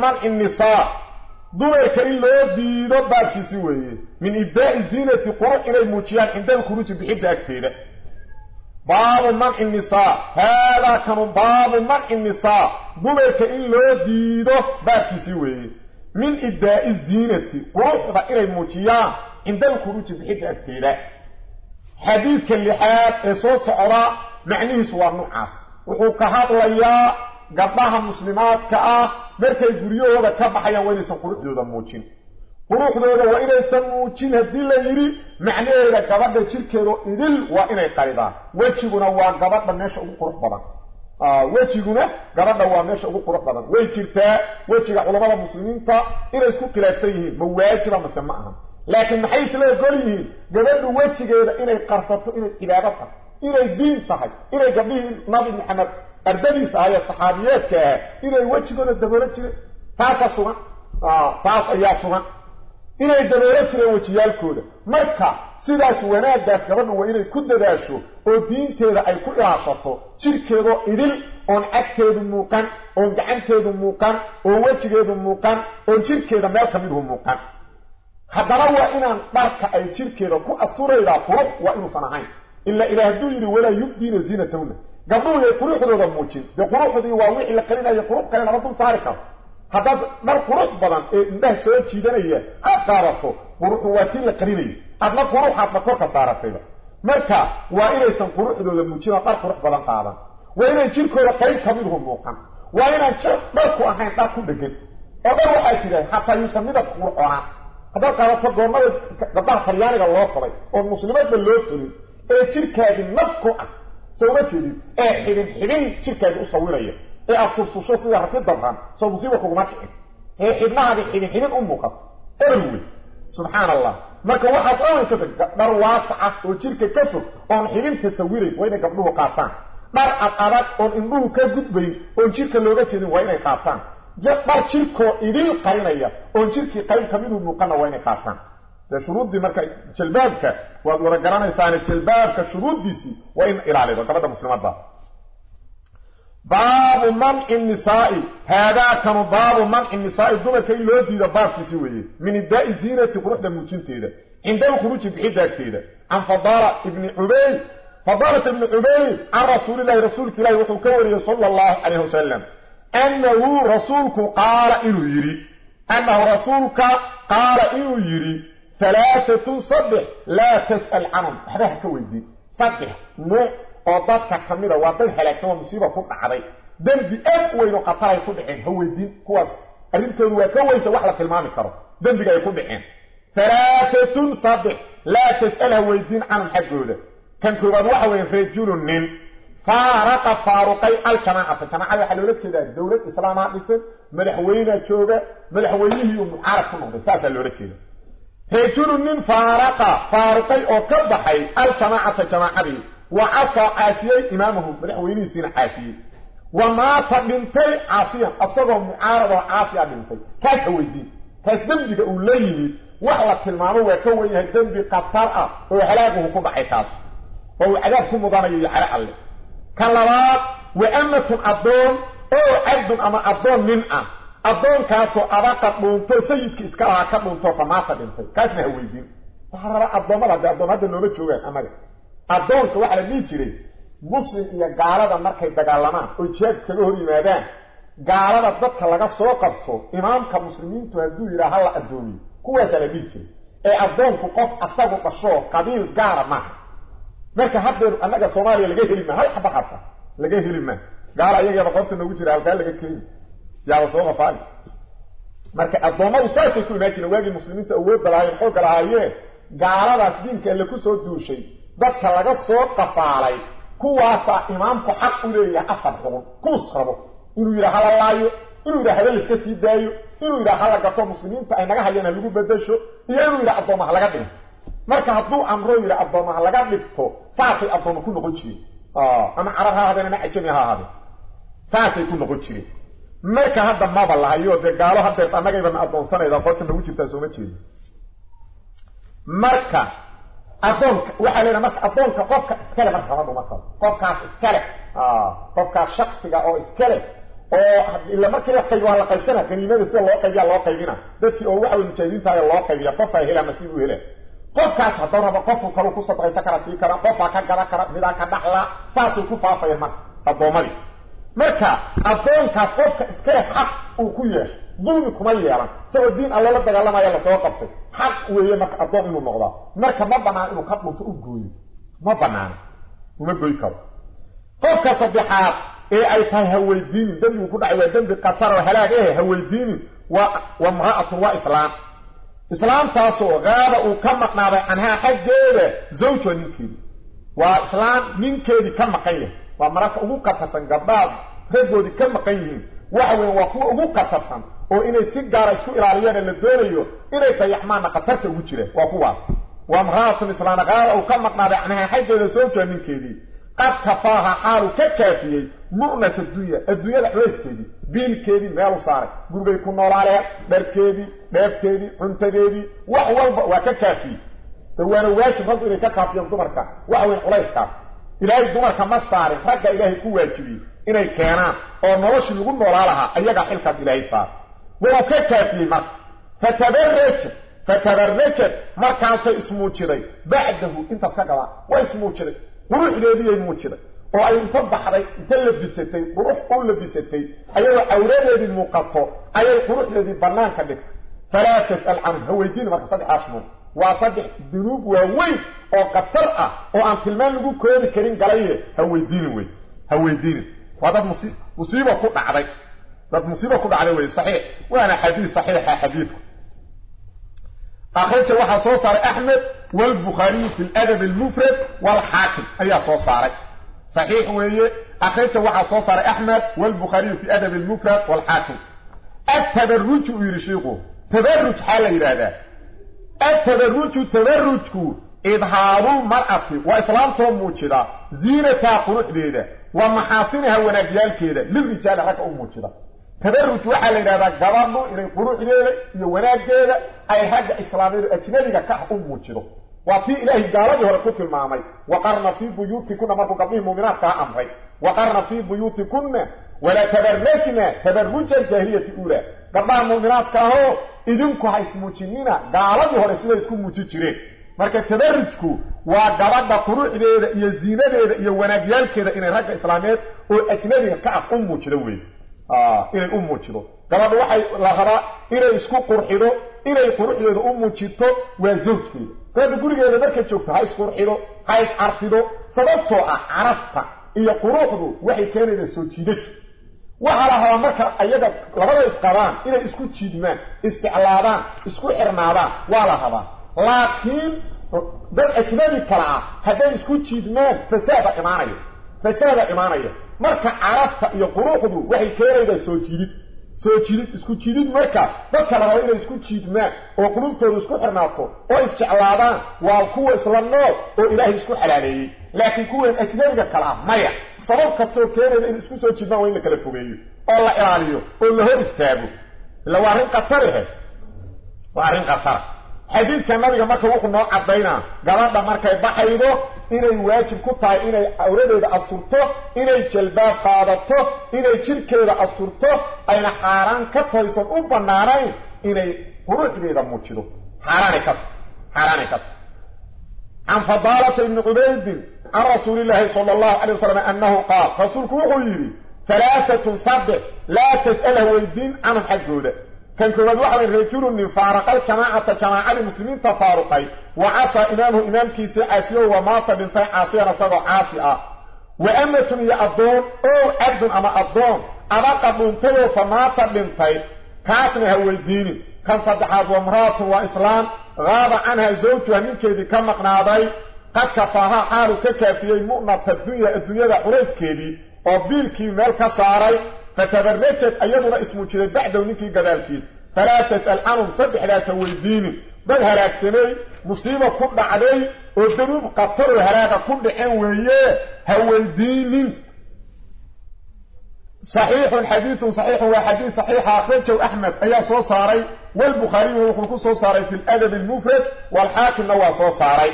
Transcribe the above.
manci nisaa dumarka in loo diido baabkiisi weeye min ibdaa'i ziinati qurux inay muujiyaan cinda alkhuruuji bixidda agteeda baabu manci nisaa haadaa kanu baabu manci nisaa dumarka in loo diido baabkiisii weeye min ibdaa'i ziinati quruxda inay muujiyaan cinda alkhuruuji bixidda agteeda xadiidka lixaad ee soo socda macnihiisu waa nuucaas wuxuu ka hadlayaa gabdhaha muslimaadka ah markay guryahooda ka baxayaan waa inaysan quruxdooda muujin quruxdooda waa inaysan muujin haddii la yidhi macnaheeda gabadha jirkeedo idil waa inay qaridaan wejiguna waa gabadha meesha ugu qurux badan wejiguna gabadha waa meesha ugu qurux badan way jirtaa wejiga culammada muslimiinta inay isku khilaafsan yihiin ma waajiba mase ma aha laakiin maxay isla ogol yihiin gabadhu wejigeeda inay qarsato inay cibaado tahay inay diin tahay inay gabdhihii nabi maxamed ah ee saxaabiyeedka ah inay wejigooda daboolo jireen taasaa sugan taas ayaa sugan inay daboolo jireen wejiyaalkooda marka sidaas wanaaggaas gabadhu waa inay ku dadaasho oo diinteeda ay ku ilaashato jirkeedoo idil oon cagteedu muuqan oon gacanteedu muuqan oon wejigeedu muuqan oon jirkeeda meel ka midhu muuqan haddana waa inaan dharka ay jirkeeda ku asturaydaa qurux waa inuusan ahayn ilaa ilaah hadduu yidhi walaa yubdiina ziinatahunna wixii la qarinayo qurux kale lama dul saari karo haddaad dhar qurux badan ee indhaha soo jiidanaya aad qaadato quruxdu waa tii la qarinayo adna quruxaadna korka saaratayba marka waa inaysan quruxdooda muujin oo dhar qurux badan qaadan waa inaan jirkooda qayb ka midhu muuqan waa inaan jir dharku ahayn dhar ku dhegan oo dhar waxaa jira xataa yuusan midabka qurxoonaan haddaad qaadato goormada gabdhaha talyaaniga loo falay oon muslimadba loo fulin ee jirkaagii naf ku ah sida rati dabran soo musiiba kuguma kicin ee xidhnahaadii xidhin xidhin u muuqato eber wey subxaan allah marka waxaas owan ka fog dhar waasaca oo jirka ka fog oon xidhinta sawirayn waa inay gabdhuhu qaataan dhar ad adag oon indhuhu ka gudbayn oon jirka looga jeedin waa inay qaataan dhar jirkoo idil qarinaya oon jirkii qayb ka miduu muuqana waa inay qaataan dee shuruuddii marka jalbaabka waad wada garanaysaane jalbaabka shuruuddiisii waa in ilaalido gabadha muslimadda. Baabu manci nisaai haadaakanu baabu manci nisaai dumarka in loo diido baabkiisi weeye min ibdaa'i ziinati quruxda muujinteeda cinda alkhuruuji bixidaagteeda can fadaala ibni cubayd fadaalata ibni cubayd can rasuulillahi rasuulka ilahi wuxuu ka wariyey sala allahu calayh wasalam annahu rasuulku qaala inuu yidhi annahu rasuulka qaala inuu yidhi ثلاثة صبح لا تسأل عنهم. هذا هو الدين صبح. نوع قضاتك كميرا وضل حلاك سوى مصيبة؟ فوق عضي دم بأف وينو قطرة يكون بحين هو الدين كواس أردت أن يكون إنت وحلك المعنى كرة دم بقى يكون بحين ثلاثة صبح لا تسأل. هو الدين عن الحج هذا كان كوران واحد ويفرجون النين فارق فارقي الشماعة الشماعة يحلو لك سيدة الدولة إسلامات بسن ملحوينة شوغة ملحوينه يوم عارف كنون بساسة اللي هيتون من فارقة فارقي أو كبحي الجماعة الجماعة وعصى عاسية إمامهم ويني سين عاسية. وما فبنتي عاسية اصدقوا معارضة عاسية بنتي. كيف هو الدين كيف دمجي بقول ليه وحلا كلمانه ويكوه يهي دمجي قطرة ويحلاقه كوب عيكاس وهو عجاب كم مضامي على الله. كان لبات وامتهم الضون أو عجب أما الضون من أم. Ah ah iska lahaa ka dhuunto famaata dhintay kaasna ha weydiin waxaa rabaa addoommada dee addoom hadda nooma joogaan annaga addoonka waxaa la dhihi jiray muslim iyo gaalada markay dagaalamaan oo jihaad iskaga hor yimaadaan gaalada dadka laga soo qabto imaamka muslimiintu hadduu yidhaha hala addoomiyo kuwaasaa la dhihi jiray ee addoonku qof asagu dhashoo qabiil gaara maaha marka haddeenu annaga soomaaliya laga heli maa hal xaba hata laga heli maa gaala ayageeba qoobta noogu jira halkaa laga keeni yaaba soo qafaali marka addoommadu saasay ku imaan jireen waagii muslimiinta awoodda lahaayeen xoogga lahaayeen gaaladaas diinka alle ku soo duushay dadka laga soo qafaalay kuwaasaa imaamku xaq u leeyahay afar xubun kuus rabo inuu yidhaha hala laayo inuu yidhaha hadal iska sii daayo inuu yidhaha hala gato muslimiinta ay naga hayaan ha lagu bedasho iyo inuu yidhaha addooma ha laga dhigo marka hadduu amro yidha addooma ha laga dhigto saasay addooma ku noqon jireen ama carab ha ahaadeen ama cajami ha ahaadeen saasay ku noqon jireen marka hadda maba lahayo dee gaalo hadeer annagaybana addoonsanayda qoorta nagu jirtaa sooma jeedo marka addoonka waxaa leedaha marka addoonka qofka iskale marka kama dhuma qofkaas iskale qofkaas shaksiga oo iskale oo ila markii la qayb waa la qaybsana kaniimada sida loo qaybiya loo qaybina dadkii oo waxa mujaahidiinta ay loo qaybiya qof ay helaan nasiib u helaan qofkaas hadduu rabo qofku kale ku sadaqaysan kara sii kara qofaa ka gadan kara midaa ka dhaxla saasay ku faafayeen marka addoommadii marka addoonkaas qofka iska leh xaq uu ku yeeshay dulmi kuma yeelan. Isagoo diin alla la dagaalamaya la soo qabtay. Xaq weeye marka addoon inuu noqdaa marka ma banaan inuu ka dhunto u gooyo. Ma banaano uma goy karo. Qofka saddexaad ee ay tahay haweydiinin dembigu ku dhacay waa dembi qatar oo halaag eh haweydiinin waa waa imra'atun waa islaam. Islaamtaasoo gaaba uu ka maqnaaday canhaa xaggeeda zawjha ninkeedii waa islaam ninkeedii ka maqan yahay waa mararka ugu qatarsan gabdhaad raggoodii ka maqan yihiin waxa weeye waa kuwa ugu qatarsan oo inay si gaara isku ilaaliyaan la doonayo inay dayaxmaanna khatarta ugu jireen waa kuwaas waa imra'atun islaam gaaba uu ka maqnaaday canhaa xaggeeda zawjha ninkeedii qad kafaaha xaalu ka kaafiyey mu'nat addunya adduunyada culayskeedii biilkeedii meelu saaray gurigay ku noolaaleen dharkeedii dheefteedii cuntadeedii wax walba waa ka kaafiyey dawaana waajib raggu inay ka kaafiyaan dumarka waxa weyn culayskaas إلهي دمر كما صار رجع إلهي قوة كبير إنه كان أو نوش يقول نولالها أيها حلقة إلهي صار وهو كتاتي مرك فتبرج فتبرج مرك أنت اسمه كري بعده انت فكرة واسمه كري قروح إلهي يمو كري وأي انتبه حري انت لبستي قروح قول لبستي أيها أولاد يدي المقطع أيها قروح يدي برنان كبير فلا تسأل عنه هو يدين مرك صدح عشمه وصدح الدنوب ووين وقطر آه وان في المال نقول كوين كرين قليل هو الدين وين هو الدين وهذا مصيبة مصيبة كود عليك هذا مصيبة كود عليك وين صحيح وأنا حديث صحيح يا حبيبك اخرج الوحى صوصر احمد والبخاري في الادب المفرد والحاكم إيه صوصر صحيح وين اخرج الوحى صوصر احمد والبخاري في الادب المفرد والحاكم التبرج ويرشيقه تبرج حالة إلى ذا التبرج التبرج إظهار المرأة. وإسلام تومو كدا زينة قرح بيدا ومحاسنها ونجيال كدا للرجال حكا أمو كدا تبرج وحالي لذا قرامو إلي قرح بيدا ونجيال أي حاجة إسلامي أتنالي كح أمو كدا وفي إلهي قارج هو الكتل المامي وقرن في بيوتكنا ما بقبله مؤمنات تأمري وقرن في بيوتكنا ولا تبرجنا. تبرج الجاهلية أولا gabdhaha muuminaadka ahoo idinku ha ismuujinina gaaladii hore siday isku muuji jireen marka tabarrujku waa gabadha quruxdeeda iyo ziinadeeda iyo wanaagyaalkeeda inay ragga islaameed oo ajnabiga ka ah u muujido weeye inay u muujido gabadha waxay la rabaa inay isku qurxido inay quruxdeeda u muujito waa zawjkeeda gabadha gurigeeda markay joogto ha isqurxido ha iscarfido sababtoo ah carafta iyo quruxdu waxay keenaydaa soo jiidasho وهلها مكة أيضا لبدا إسقران إذا إسكو تشيدمان إستعلادان إسكو إرمادان وهلها با لكن دل اتمام الكلعة هذا إسكو تشيدمان فساد إمانية فساد إمانية مركة عرفت يقروحه وحي كيرا إذا سو تشيدت سو تشيدت إسكو تشيدت مكة بس لبدا إذا إسكو تشيدمان وقلوب تور إسكو إرمادكو وإستعلادان والكوة إسلام نور وإله إسكو حلالي لكن كوة اتمام الكلعة مياه sabab kastoo keenayda in isku soo jiidmaan waa in la kala fogeeyo oo la ilaaliyo oo la hor istaago illa waa arrin qatarahe waa arrin qatara xadiidka nabiga marka wuxuu noo cadaynaa gabadha markay baxaydo inay waajib ku tahay inay awradeeda asturto inay jalbaab qaadato inay jirkeeda asturto ayna xaaraan ka taysan u banaanayn inay quruxdeeda muujido xaaraanay ka xaaraanay ka عن فضالة بن عبيد عن رسول الله صلى الله عليه وسلم أنه قال رسولك وحيري ثلاثة صدق لا تسأله ويدين عن حجوده كان كبد واحد رجل من فارق الجماعة جماعة المسلمين تفارقي وعصى إمامه إمام كيسي عاسيه ومات بنتي عاسية نصده عاسية وأمة يأضون أو عبد أما أضون أما قد بنتيه فمات بنتي كاسم هو الدين. كان صدحات ومرات وإسلام. غاب عنها زوجها من كيدي كم مقناضي قد كفاها حال ككافية مؤنة الدنيا الدنيا قريس كيدي وبيلكي ملك ساري فتبرجت أيضنا اسمه كده بعد ونكي قدالكيس فلا تسأل عنهم صدح لا سوي الدين بل هلاك سني مصيبة كل علي والذنوب قطر هلاك كل حوية هو الدين صحيح حديث صحيح وحديث صحيح أخرجه أحمد أي صو صاري والبخاري وهو صو صاري في الأدب المفرد والحاكم نوى صو صاري